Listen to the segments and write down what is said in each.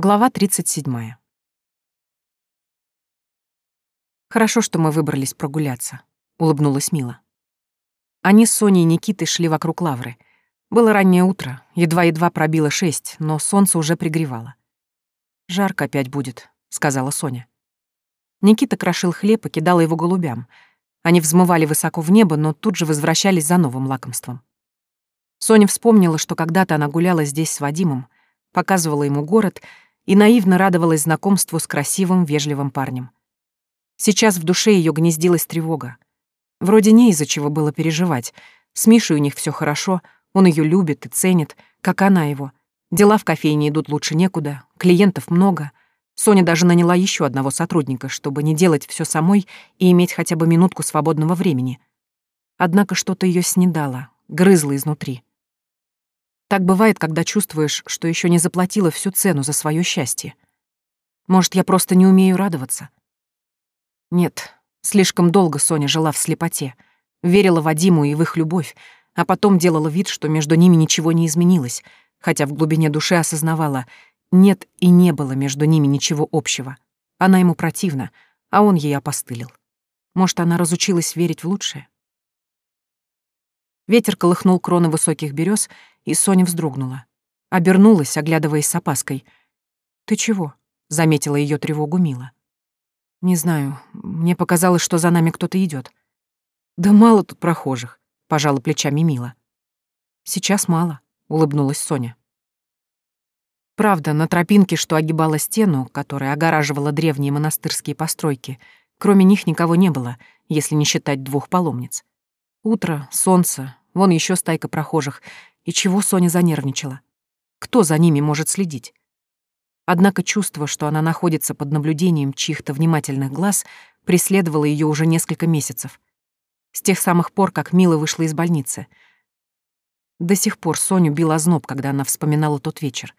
Глава 37. «Хорошо, что мы выбрались прогуляться», — улыбнулась Мила. Они с Соней и Никитой шли вокруг лавры. Было раннее утро, едва-едва пробило шесть, но солнце уже пригревало. «Жарко опять будет», — сказала Соня. Никита крошил хлеб и кидал его голубям. Они взмывали высоко в небо, но тут же возвращались за новым лакомством. Соня вспомнила, что когда-то она гуляла здесь с Вадимом, показывала ему город — и наивно радовалась знакомству с красивым, вежливым парнем. Сейчас в душе ее гнездилась тревога. Вроде не из-за чего было переживать. С Мишей у них все хорошо, он ее любит и ценит, как она его. Дела в кофейне идут лучше некуда, клиентов много. Соня даже наняла еще одного сотрудника, чтобы не делать все самой и иметь хотя бы минутку свободного времени. Однако что-то ее снедало, грызло изнутри. Так бывает, когда чувствуешь, что еще не заплатила всю цену за свое счастье. Может, я просто не умею радоваться? Нет, слишком долго Соня жила в слепоте, верила Вадиму и в их любовь, а потом делала вид, что между ними ничего не изменилось, хотя в глубине души осознавала, нет и не было между ними ничего общего. Она ему противна, а он ей опостылил. Может, она разучилась верить в лучшее? Ветер колыхнул кроны высоких берез, и Соня вздрогнула. Обернулась, оглядываясь с опаской. «Ты чего?» — заметила ее тревогу Мила. «Не знаю. Мне показалось, что за нами кто-то идет. «Да мало тут прохожих», — пожала плечами Мила. «Сейчас мало», — улыбнулась Соня. Правда, на тропинке, что огибала стену, которая огораживала древние монастырские постройки, кроме них никого не было, если не считать двух паломниц. Утро, солнце, вон еще стайка прохожих. И чего Соня занервничала? Кто за ними может следить? Однако чувство, что она находится под наблюдением чьих-то внимательных глаз, преследовало ее уже несколько месяцев. С тех самых пор, как Мила вышла из больницы. До сих пор Соню бил озноб, когда она вспоминала тот вечер.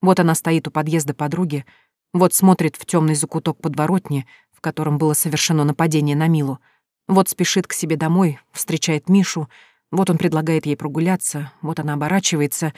Вот она стоит у подъезда подруги, вот смотрит в темный закуток подворотни, в котором было совершено нападение на Милу, вот спешит к себе домой, встречает Мишу, вот он предлагает ей прогуляться, вот она оборачивается,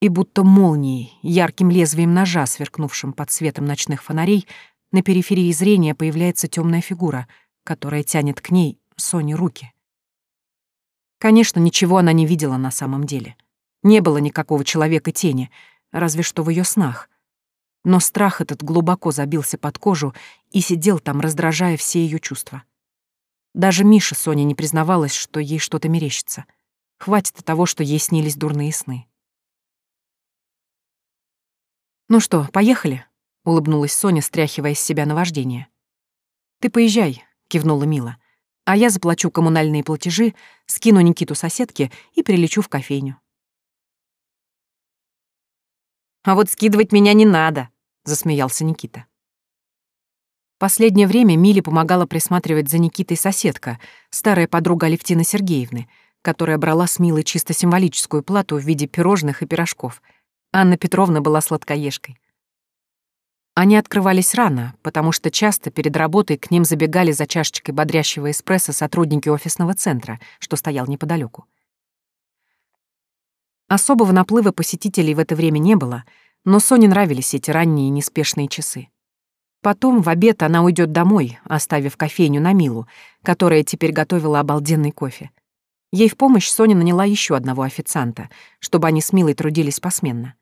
и будто молнией, ярким лезвием ножа, сверкнувшим под светом ночных фонарей, на периферии зрения появляется темная фигура, которая тянет к ней Соне руки. Конечно, ничего она не видела на самом деле. Не было никакого человека тени, разве что в ее снах. Но страх этот глубоко забился под кожу и сидел там, раздражая все ее чувства. Даже Миша Соня не признавалась, что ей что-то мерещится. Хватит того, что ей снились дурные сны. «Ну что, поехали?» — улыбнулась Соня, стряхивая с себя наваждение. «Ты поезжай», — кивнула Мила. «А я заплачу коммунальные платежи, скину Никиту соседке и прилечу в кофейню». «А вот скидывать меня не надо», — засмеялся Никита. Последнее время Миле помогала присматривать за Никитой соседка, старая подруга Алевтины Сергеевны, которая брала с Милой чисто символическую плату в виде пирожных и пирожков. Анна Петровна была сладкоежкой. Они открывались рано, потому что часто перед работой к ним забегали за чашечкой бодрящего эспрессо сотрудники офисного центра, что стоял неподалеку. Особого наплыва посетителей в это время не было, но Соне нравились эти ранние неспешные часы. Потом в обед она уйдет домой, оставив кофейню на Милу, которая теперь готовила обалденный кофе. Ей в помощь Соня наняла еще одного официанта, чтобы они с Милой трудились посменно.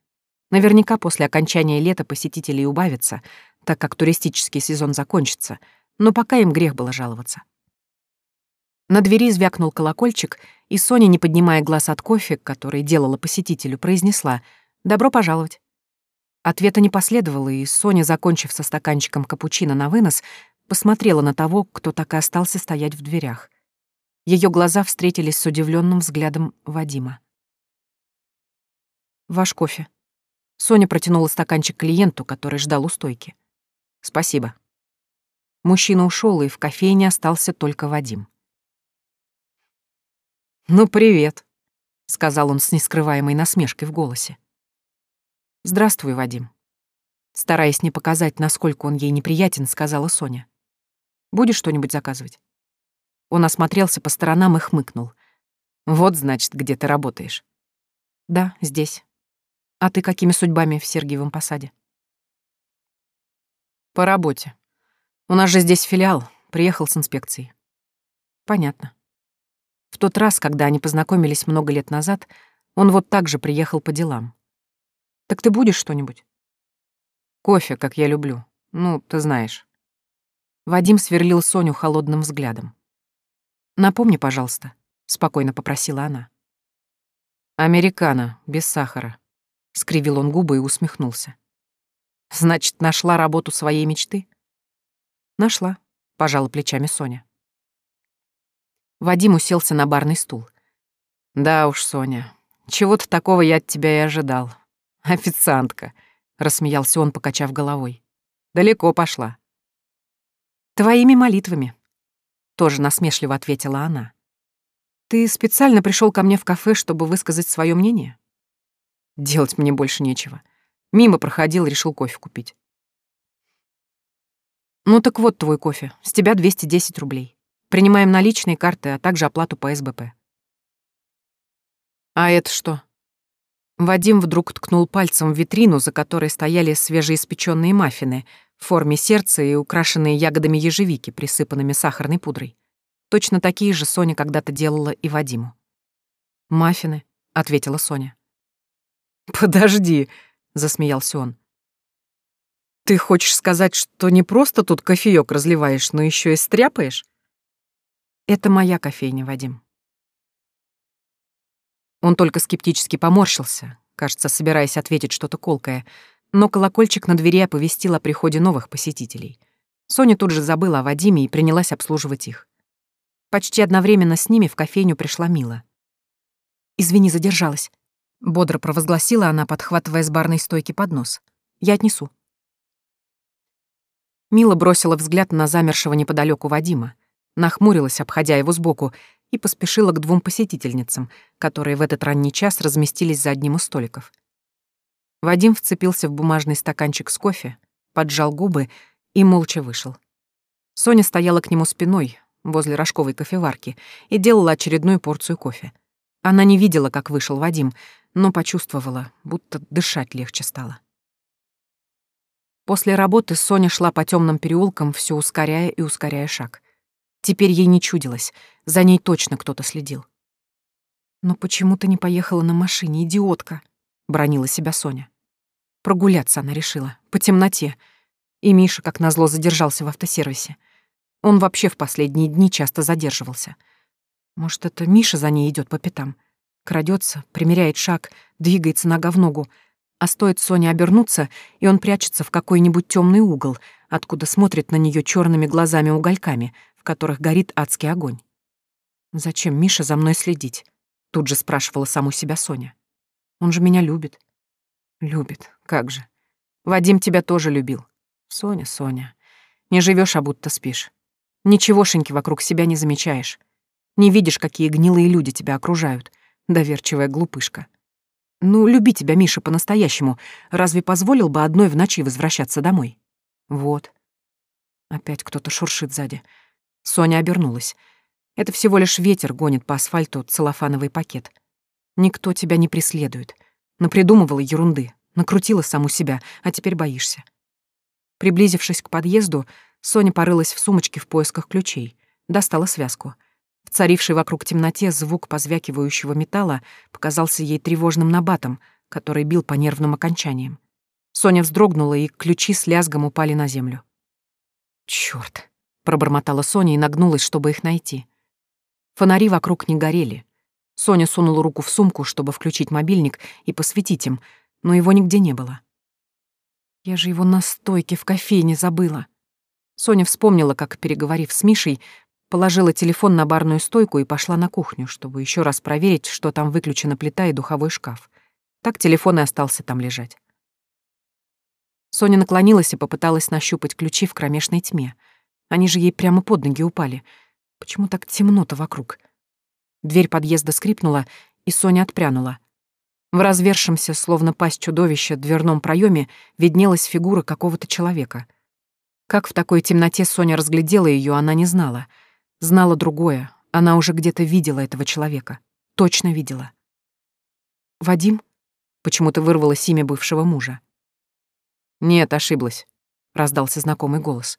Наверняка после окончания лета посетителей убавится, так как туристический сезон закончится, но пока им грех было жаловаться. На двери звякнул колокольчик, и Соня, не поднимая глаз от кофе, который делала посетителю, произнесла «Добро пожаловать». Ответа не последовало, и Соня, закончив со стаканчиком капучино на вынос, посмотрела на того, кто так и остался стоять в дверях. Ее глаза встретились с удивленным взглядом Вадима. «Ваш кофе». Соня протянула стаканчик клиенту, который ждал у стойки. «Спасибо». Мужчина ушел, и в кофейне остался только Вадим. «Ну, привет», — сказал он с нескрываемой насмешкой в голосе. «Здравствуй, Вадим». Стараясь не показать, насколько он ей неприятен, сказала Соня. «Будешь что-нибудь заказывать?» Он осмотрелся по сторонам и хмыкнул. «Вот, значит, где ты работаешь». «Да, здесь. А ты какими судьбами в Сергиевом посаде?» По работе. У нас же здесь филиал. Приехал с инспекцией. Понятно. В тот раз, когда они познакомились много лет назад, он вот так же приехал по делам. Так ты будешь что-нибудь? Кофе, как я люблю. Ну, ты знаешь. Вадим сверлил Соню холодным взглядом. «Напомни, пожалуйста», — спокойно попросила она. «Американо, без сахара», — скривил он губы и усмехнулся. «Значит, нашла работу своей мечты?» «Нашла», — пожала плечами Соня. Вадим уселся на барный стул. «Да уж, Соня, чего-то такого я от тебя и ожидал. Официантка», — рассмеялся он, покачав головой. «Далеко пошла». «Твоими молитвами», — тоже насмешливо ответила она. «Ты специально пришел ко мне в кафе, чтобы высказать свое мнение?» «Делать мне больше нечего. Мимо проходил, решил кофе купить». «Ну так вот твой кофе. С тебя 210 рублей. Принимаем наличные карты, а также оплату по СБП». «А это что?» Вадим вдруг ткнул пальцем в витрину, за которой стояли свежеиспеченные маффины в форме сердца и украшенные ягодами ежевики, присыпанными сахарной пудрой. Точно такие же Соня когда-то делала и Вадиму. «Маффины», — ответила Соня. «Подожди», — засмеялся он. «Ты хочешь сказать, что не просто тут кофеёк разливаешь, но еще и стряпаешь?» «Это моя кофейня, Вадим». Он только скептически поморщился, кажется, собираясь ответить что-то колкое, но колокольчик на двери оповестил о приходе новых посетителей. Соня тут же забыла о Вадиме и принялась обслуживать их. Почти одновременно с ними в кофейню пришла Мила. «Извини, задержалась», — бодро провозгласила она, подхватывая с барной стойки поднос. «Я отнесу». Мила бросила взгляд на замершего неподалеку Вадима, нахмурилась, обходя его сбоку, и поспешила к двум посетительницам, которые в этот ранний час разместились за одним из столиков. Вадим вцепился в бумажный стаканчик с кофе, поджал губы и молча вышел. Соня стояла к нему спиной, возле рожковой кофеварки, и делала очередную порцию кофе. Она не видела, как вышел Вадим, но почувствовала, будто дышать легче стало. После работы Соня шла по темным переулкам, все ускоряя и ускоряя шаг. Теперь ей не чудилось, за ней точно кто-то следил. «Но почему ты не поехала на машине, идиотка?» — бронила себя Соня. Прогуляться она решила, по темноте. И Миша, как назло, задержался в автосервисе. Он вообще в последние дни часто задерживался. Может, это Миша за ней идет по пятам? Крадется, примеряет шаг, двигается нога в ногу, а стоит Соне обернуться, и он прячется в какой-нибудь темный угол, откуда смотрит на нее черными глазами-угольками, которых горит адский огонь. «Зачем Миша за мной следить?» — тут же спрашивала саму себя Соня. «Он же меня любит». «Любит, как же. Вадим тебя тоже любил. Соня, Соня, не живешь, а будто спишь. Ничегошеньки вокруг себя не замечаешь. Не видишь, какие гнилые люди тебя окружают, доверчивая глупышка. Ну, люби тебя, Миша, по-настоящему. Разве позволил бы одной в ночи возвращаться домой? Вот. Опять кто-то шуршит сзади. Соня обернулась. Это всего лишь ветер гонит по асфальту целлофановый пакет. Никто тебя не преследует. Напридумывала ерунды, накрутила саму себя, а теперь боишься. Приблизившись к подъезду, Соня порылась в сумочке в поисках ключей, достала связку. В царившей вокруг темноте звук позвякивающего металла показался ей тревожным набатом, который бил по нервным окончаниям. Соня вздрогнула, и ключи с лязгом упали на землю. Чёрт! Пробормотала Соня и нагнулась, чтобы их найти. Фонари вокруг не горели. Соня сунула руку в сумку, чтобы включить мобильник и посветить им, но его нигде не было. Я же его на стойке в кофейне забыла. Соня вспомнила, как, переговорив с Мишей, положила телефон на барную стойку и пошла на кухню, чтобы еще раз проверить, что там выключена плита и духовой шкаф. Так телефон и остался там лежать. Соня наклонилась и попыталась нащупать ключи в кромешной тьме — они же ей прямо под ноги упали. Почему так темно-то вокруг? Дверь подъезда скрипнула, и Соня отпрянула. В развершемся, словно пасть чудовища, дверном проеме виднелась фигура какого-то человека. Как в такой темноте Соня разглядела ее, она не знала. Знала другое. Она уже где-то видела этого человека. Точно видела. «Вадим?» Почему-то вырвалось имя бывшего мужа. «Нет, ошиблась», — раздался знакомый голос.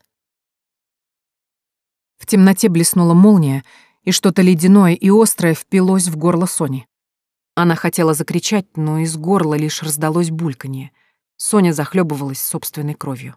В темноте блеснула молния, и что-то ледяное и острое впилось в горло Сони. Она хотела закричать, но из горла лишь раздалось бульканье. Соня захлебывалась собственной кровью.